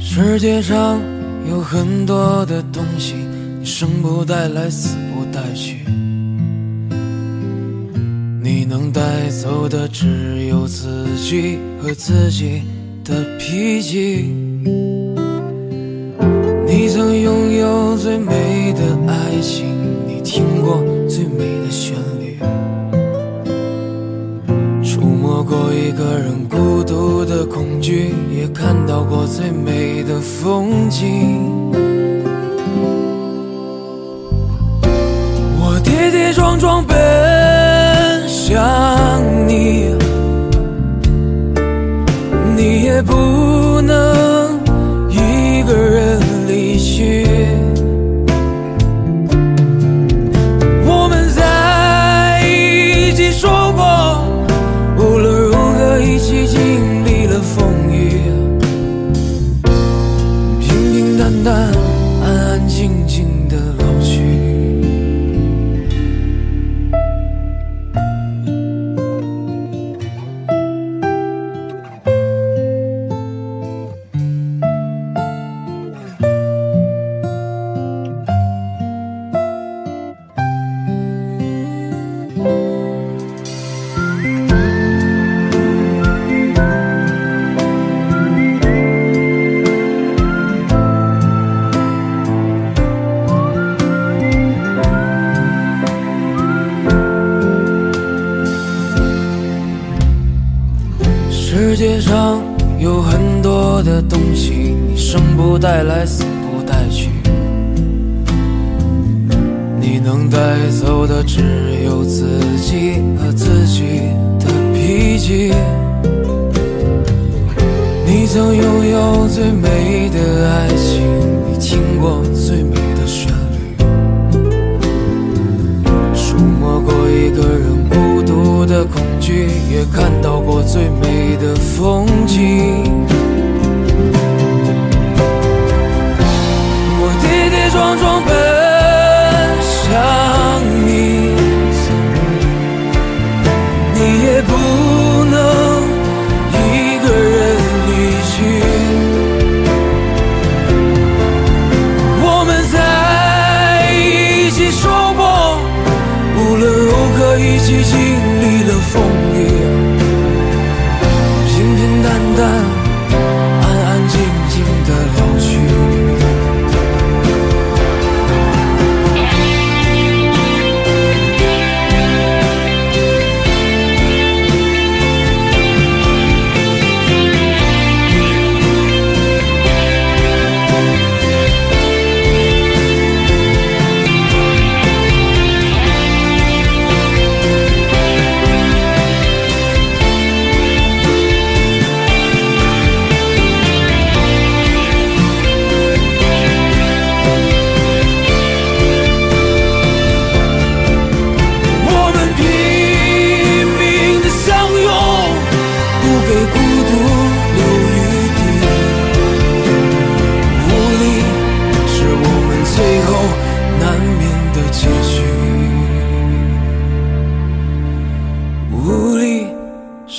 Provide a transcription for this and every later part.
世界上有很多的东西，你生不带来，死不带去。你能带走的只有自己和自己的脾气。你曾拥有最美的爱情，你听过最美触摸过一个人孤独的恐惧，也看到过最美的风景。我跌跌撞撞奔向你，你也不能世界上有很多的东西，你生不带来，死不带去。你能带走的只有自己和自己的脾气。你曾拥有最美的爱情，你听过最美的旋律，触摸过一个的恐惧，也看到过最美的风景。我跌跌撞撞奔向你，你也不能一个人离去。我们在一起说过，无论如何一起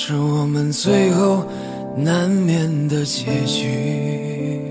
是我们最后难免的结局。